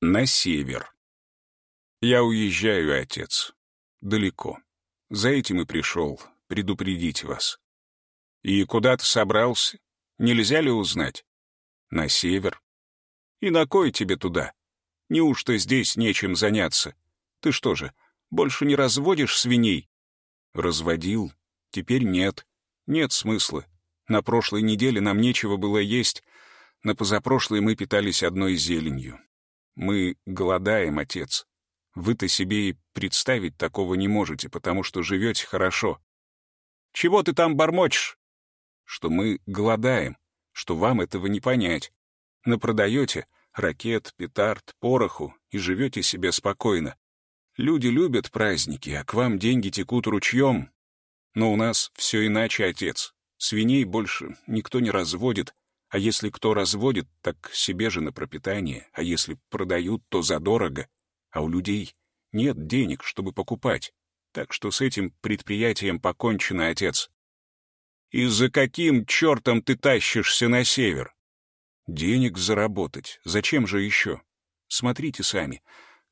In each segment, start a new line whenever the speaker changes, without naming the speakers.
На север. Я уезжаю, отец. Далеко. За этим и пришел, предупредить вас. И куда ты собрался? Нельзя ли узнать? На север. И на кой тебе туда? Неужто здесь нечем заняться? Ты что же, больше не разводишь свиней? Разводил. Теперь нет. Нет смысла. На прошлой неделе нам нечего было есть. На позапрошлой мы питались одной зеленью. Мы голодаем, отец. Вы-то себе и представить такого не можете, потому что живете хорошо. Чего ты там бормочешь? Что мы голодаем, что вам этого не понять. Напродаете ракет, петард, пороху и живете себе спокойно. Люди любят праздники, а к вам деньги текут ручьем. Но у нас все иначе, отец. Свиней больше никто не разводит, а если кто разводит, так себе же на пропитание, а если продают, то задорого. А у людей нет денег, чтобы покупать. Так что с этим предприятием покончено, отец. И за каким чертом ты тащишься на север? Денег заработать. Зачем же еще? Смотрите сами.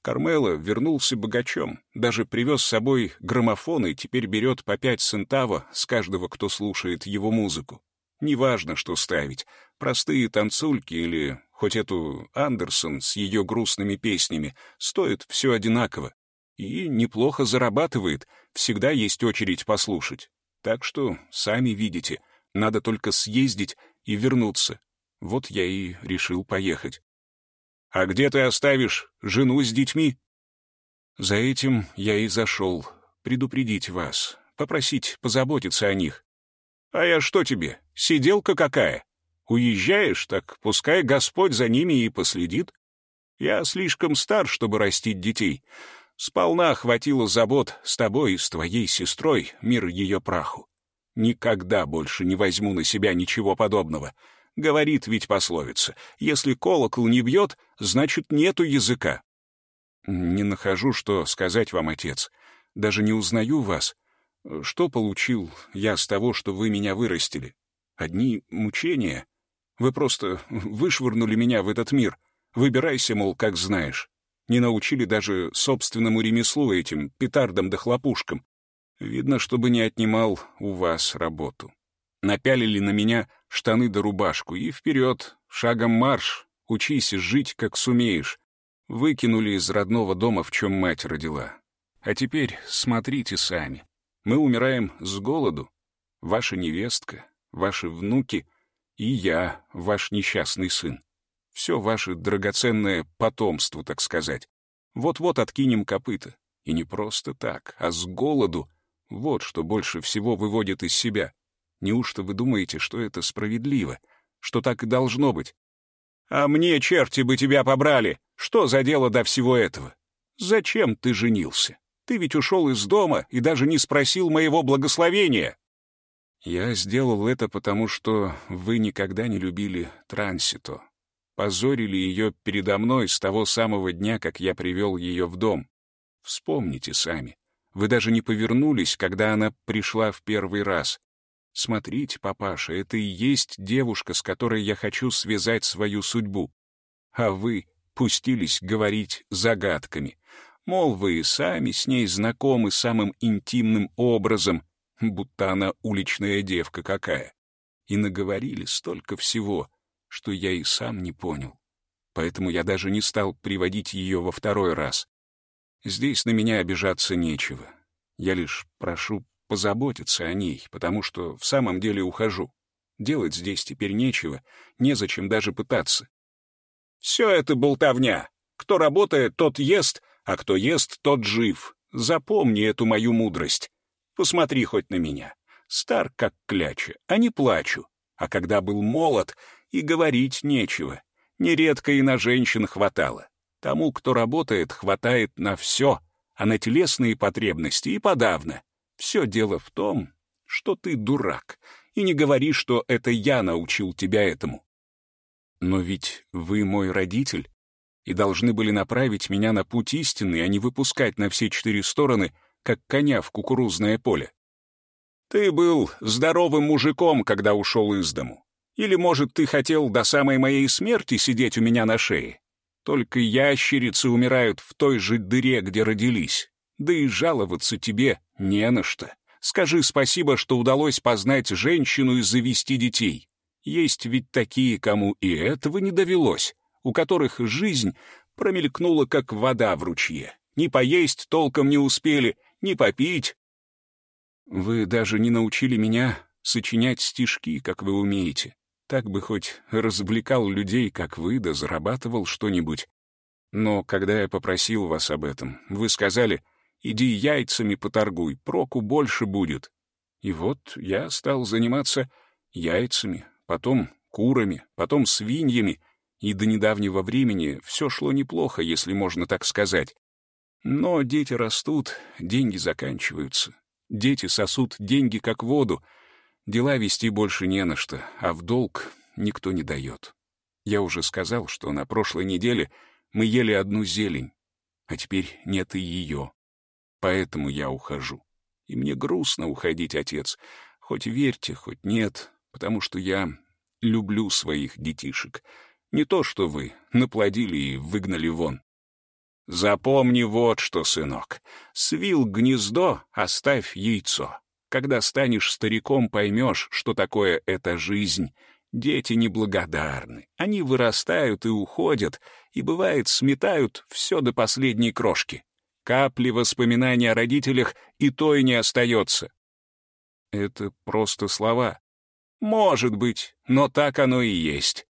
Кармела вернулся богачом, даже привез с собой граммофон и теперь берет по пять центава с каждого, кто слушает его музыку. Неважно, что ставить, простые танцульки или хоть эту Андерсон с ее грустными песнями, стоит все одинаково. И неплохо зарабатывает, всегда есть очередь послушать. Так что, сами видите, надо только съездить и вернуться. Вот я и решил поехать. «А где ты оставишь жену с детьми?» За этим я и зашел, предупредить вас, попросить позаботиться о них. А я что тебе, сиделка какая? Уезжаешь, так пускай Господь за ними и последит. Я слишком стар, чтобы растить детей. Сполна хватило забот с тобой и с твоей сестрой, мир ее праху. Никогда больше не возьму на себя ничего подобного. Говорит ведь пословица, если колокол не бьет, значит, нету языка. Не нахожу, что сказать вам, отец. Даже не узнаю вас. Что получил я с того, что вы меня вырастили? Одни мучения. Вы просто вышвырнули меня в этот мир. Выбирайся, мол, как знаешь. Не научили даже собственному ремеслу этим, петардам да хлопушкам. Видно, чтобы не отнимал у вас работу. Напялили на меня штаны да рубашку и вперед, шагом марш, учись жить, как сумеешь. Выкинули из родного дома, в чем мать родила. А теперь смотрите сами. Мы умираем с голоду. Ваша невестка, ваши внуки и я, ваш несчастный сын. Все ваше драгоценное потомство, так сказать. Вот-вот откинем копыта. И не просто так, а с голоду. Вот что больше всего выводит из себя. Неужто вы думаете, что это справедливо? Что так и должно быть? А мне, черти бы тебя побрали! Что за дело до всего этого? Зачем ты женился? Ты ведь ушел из дома и даже не спросил моего благословения. Я сделал это потому, что вы никогда не любили Трансито. Позорили ее передо мной с того самого дня, как я привел ее в дом. Вспомните сами. Вы даже не повернулись, когда она пришла в первый раз. Смотрите, папаша, это и есть девушка, с которой я хочу связать свою судьбу. А вы пустились говорить загадками. Мол, вы сами с ней знакомы самым интимным образом, будто она уличная девка какая. И наговорили столько всего, что я и сам не понял. Поэтому я даже не стал приводить ее во второй раз. Здесь на меня обижаться нечего. Я лишь прошу позаботиться о ней, потому что в самом деле ухожу. Делать здесь теперь нечего, незачем даже пытаться. Все это болтовня. Кто работает, тот ест, а кто ест, тот жив. Запомни эту мою мудрость. Посмотри хоть на меня. Стар, как кляча, а не плачу. А когда был молод, и говорить нечего. Нередко и на женщин хватало. Тому, кто работает, хватает на все, а на телесные потребности и подавно. Все дело в том, что ты дурак, и не говори, что это я научил тебя этому. Но ведь вы мой родитель, и должны были направить меня на путь истинный, а не выпускать на все четыре стороны, как коня в кукурузное поле. Ты был здоровым мужиком, когда ушел из дому. Или, может, ты хотел до самой моей смерти сидеть у меня на шее? Только ящерицы умирают в той же дыре, где родились. Да и жаловаться тебе не на что. Скажи спасибо, что удалось познать женщину и завести детей. Есть ведь такие, кому и этого не довелось, у которых жизнь промелькнула, как вода в ручье. Ни поесть толком не успели, ни попить. Вы даже не научили меня сочинять стишки, как вы умеете. Так бы хоть развлекал людей, как вы, да зарабатывал что-нибудь. Но когда я попросил вас об этом, вы сказали, иди яйцами поторгуй, проку больше будет. И вот я стал заниматься яйцами, потом курами, потом свиньями, и до недавнего времени все шло неплохо, если можно так сказать. Но дети растут, деньги заканчиваются. Дети сосут деньги как воду — Дела вести больше не на что, а в долг никто не дает. Я уже сказал, что на прошлой неделе мы ели одну зелень, а теперь нет и ее. Поэтому я ухожу. И мне грустно уходить, отец. Хоть верьте, хоть нет, потому что я люблю своих детишек. Не то, что вы наплодили и выгнали вон. Запомни вот что, сынок. Свил гнездо, оставь яйцо. Когда станешь стариком, поймешь, что такое эта жизнь. Дети неблагодарны. Они вырастают и уходят, и, бывает, сметают все до последней крошки. Капли воспоминаний о родителях и то и не остается. Это просто слова. Может быть, но так оно и есть.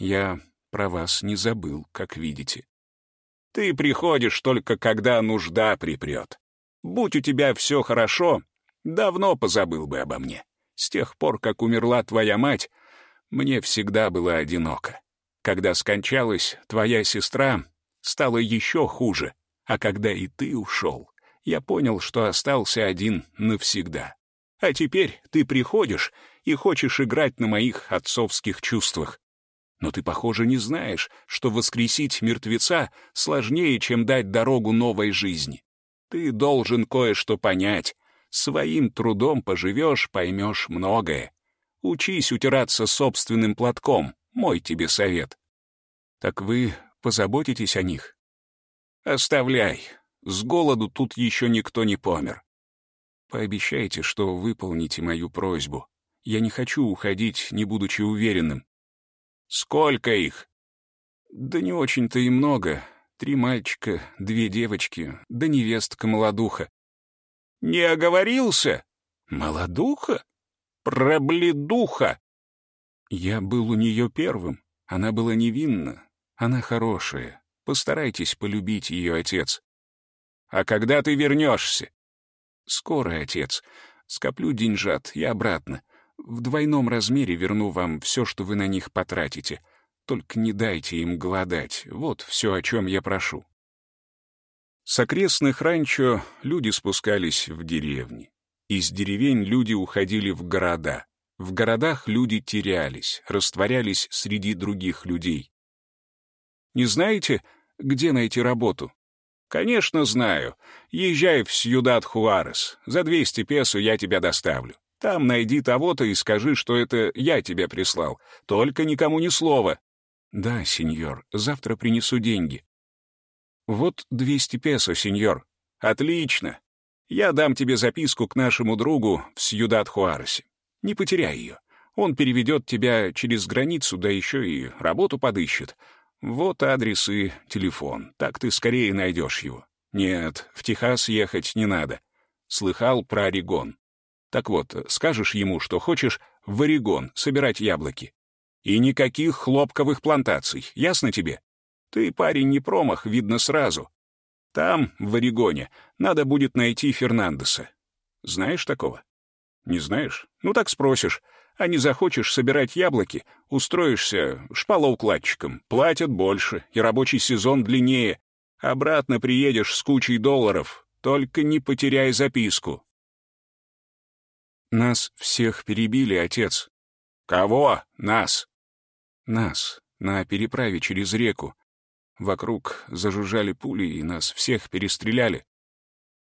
Я про вас не забыл, как видите. Ты приходишь только когда нужда припрет. Будь у тебя все хорошо, Давно позабыл бы обо мне. С тех пор, как умерла твоя мать, мне всегда было одиноко. Когда скончалась твоя сестра, стало еще хуже, а когда и ты ушел, я понял, что остался один навсегда. А теперь ты приходишь и хочешь играть на моих отцовских чувствах. Но ты, похоже, не знаешь, что воскресить мертвеца сложнее, чем дать дорогу новой жизни. Ты должен кое-что понять, Своим трудом поживешь, поймешь многое. Учись утираться собственным платком, мой тебе совет. Так вы позаботитесь о них? Оставляй. С голоду тут еще никто не помер. Пообещайте, что выполните мою просьбу. Я не хочу уходить, не будучи уверенным. Сколько их? Да не очень-то и много. Три мальчика, две девочки, да невестка-молодуха. Не оговорился? Молодуха? Пробледуха? Я был у нее первым. Она была невинна. Она хорошая. Постарайтесь полюбить ее, отец. А когда ты вернешься? Скоро, отец. Скоплю деньжат и обратно. В двойном размере верну вам все, что вы на них потратите. Только не дайте им голодать. Вот все, о чем я прошу. С окрестных ранчо люди спускались в деревни. Из деревень люди уходили в города. В городах люди терялись, растворялись среди других людей. Не знаете, где найти работу? Конечно, знаю. Езжай в Сьюдад-Хуарес. За 200 песо я тебя доставлю. Там найди того-то и скажи, что это я тебя прислал. Только никому ни слова. Да, сеньор, завтра принесу деньги. «Вот 200 песо, сеньор». «Отлично. Я дам тебе записку к нашему другу в Сьюдад-Хуаресе. Не потеряй ее. Он переведет тебя через границу, да еще и работу подыщет. Вот адрес и телефон. Так ты скорее найдешь его. Нет, в Техас ехать не надо. Слыхал про Орегон. Так вот, скажешь ему, что хочешь в Орегон собирать яблоки. И никаких хлопковых плантаций, ясно тебе? Ты, парень, не промах, видно сразу. Там, в Орегоне, надо будет найти Фернандеса. Знаешь такого? Не знаешь? Ну так спросишь. А не захочешь собирать яблоки, устроишься шпалоукладчиком. Платят больше, и рабочий сезон длиннее. Обратно приедешь с кучей долларов. Только не потеряй записку. Нас всех перебили, отец. Кого? Нас? Нас, на переправе через реку. Вокруг зажужжали пули, и нас всех перестреляли.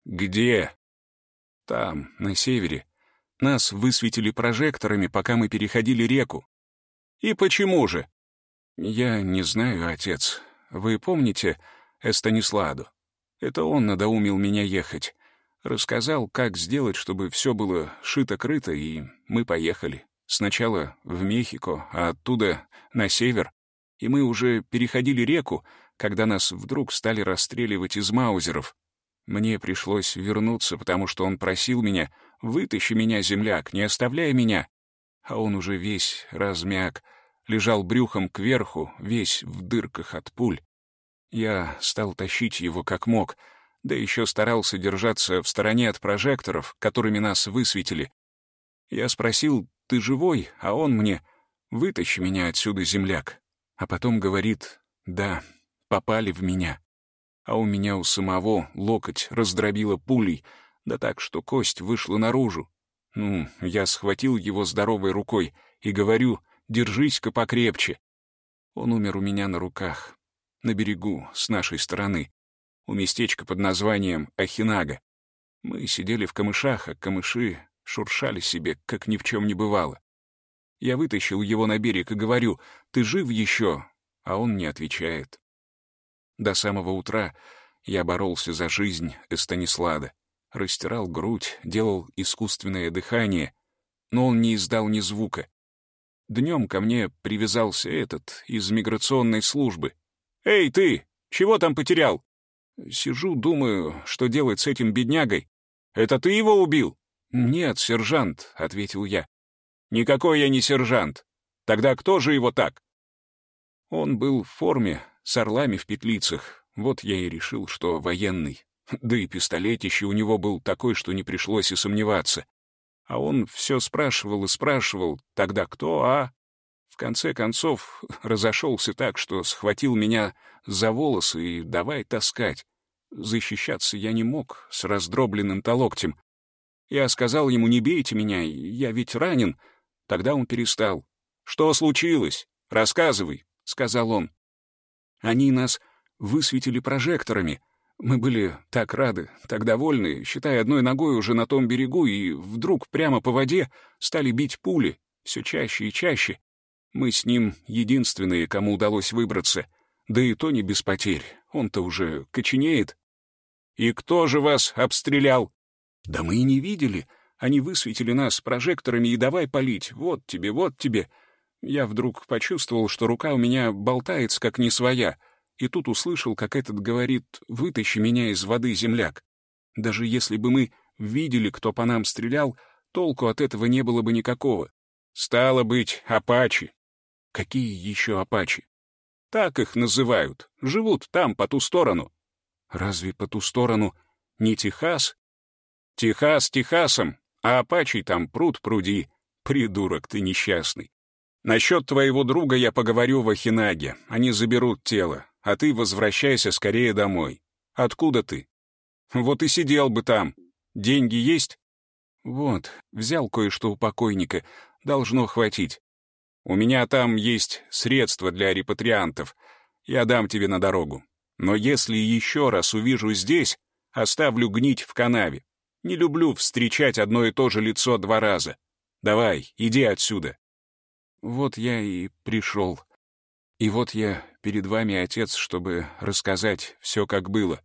«Где?» «Там, на севере. Нас высветили прожекторами, пока мы переходили реку». «И почему же?» «Я не знаю, отец. вы помните Эстанисладу? Это он надоумил меня ехать. Рассказал, как сделать, чтобы все было шито-крыто, и мы поехали. Сначала в Мехико, а оттуда на север. И мы уже переходили реку, когда нас вдруг стали расстреливать из маузеров. Мне пришлось вернуться, потому что он просил меня «Вытащи меня, земляк, не оставляй меня». А он уже весь размяк, лежал брюхом кверху, весь в дырках от пуль. Я стал тащить его как мог, да еще старался держаться в стороне от прожекторов, которыми нас высветили. Я спросил, ты живой? А он мне, вытащи меня отсюда, земляк. А потом говорит, да, попали в меня. А у меня у самого локоть раздробило пулей, да так, что кость вышла наружу. Ну, я схватил его здоровой рукой и говорю, держись-ка покрепче. Он умер у меня на руках, на берегу, с нашей стороны, у местечка под названием Ахинага. Мы сидели в камышах, а камыши шуршали себе, как ни в чем не бывало. Я вытащил его на берег и говорю, «Ты жив еще?» А он не отвечает. До самого утра я боролся за жизнь Эстанислада, растирал грудь, делал искусственное дыхание, но он не издал ни звука. Днем ко мне привязался этот из миграционной службы. «Эй, ты! Чего там потерял?» Сижу, думаю, что делать с этим беднягой. «Это ты его убил?» «Нет, сержант», — ответил я. «Никакой я не сержант. Тогда кто же его так?» Он был в форме, с орлами в петлицах. Вот я и решил, что военный. Да и пистолетище у него был такой, что не пришлось и сомневаться. А он все спрашивал и спрашивал, тогда кто, а? В конце концов, разошелся так, что схватил меня за волосы и давай таскать. Защищаться я не мог с раздробленным-то локтем. Я сказал ему, не бейте меня, я ведь ранен. Тогда он перестал. «Что случилось? Рассказывай», — сказал он. Они нас высветили прожекторами. Мы были так рады, так довольны, считая одной ногой уже на том берегу, и вдруг прямо по воде стали бить пули, все чаще и чаще. Мы с ним единственные, кому удалось выбраться. Да и то не без потерь. Он-то уже коченеет. «И кто же вас обстрелял?» «Да мы и не видели. Они высветили нас прожекторами и давай палить. Вот тебе, вот тебе». Я вдруг почувствовал, что рука у меня болтается, как не своя, и тут услышал, как этот говорит «вытащи меня из воды, земляк». Даже если бы мы видели, кто по нам стрелял, толку от этого не было бы никакого. Стало быть, апачи. Какие еще апачи? Так их называют. Живут там, по ту сторону. Разве по ту сторону не Техас? Техас Техасом, а апачей там пруд пруди. Придурок ты несчастный. Насчет твоего друга я поговорю в Ахинаге. Они заберут тело, а ты возвращайся скорее домой. Откуда ты? Вот и сидел бы там. Деньги есть? Вот, взял кое-что у покойника. Должно хватить. У меня там есть средства для репатриантов. Я дам тебе на дорогу. Но если еще раз увижу здесь, оставлю гнить в канаве. Не люблю встречать одно и то же лицо два раза. Давай, иди отсюда. Вот я и пришел. И вот я перед вами, отец, чтобы рассказать все, как было.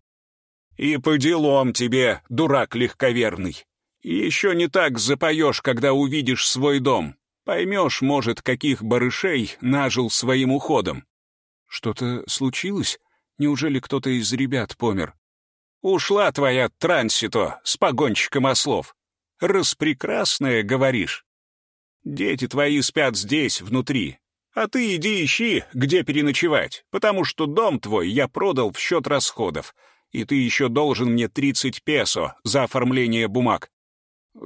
И по делам тебе, дурак легковерный. Еще не так запоешь, когда увидишь свой дом. Поймешь, может, каких барышей нажил своим уходом. Что-то случилось? Неужели кто-то из ребят помер? Ушла твоя трансито с погонщиком ослов. Распрекрасная, говоришь. Дети твои спят здесь, внутри. А ты иди ищи, где переночевать, потому что дом твой я продал в счет расходов, и ты еще должен мне 30 песо за оформление бумаг.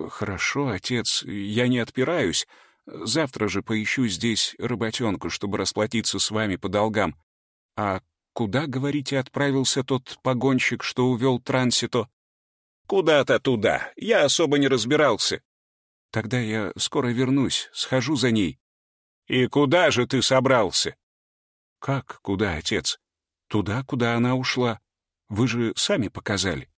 Хорошо, отец, я не отпираюсь, Завтра же поищу здесь работенку, чтобы расплатиться с вами по долгам. А куда, говорите, отправился тот погонщик, что увел трансито? Куда-то туда. Я особо не разбирался. Тогда я скоро вернусь, схожу за ней. И куда же ты собрался? Как куда, отец? Туда, куда она ушла. Вы же сами показали.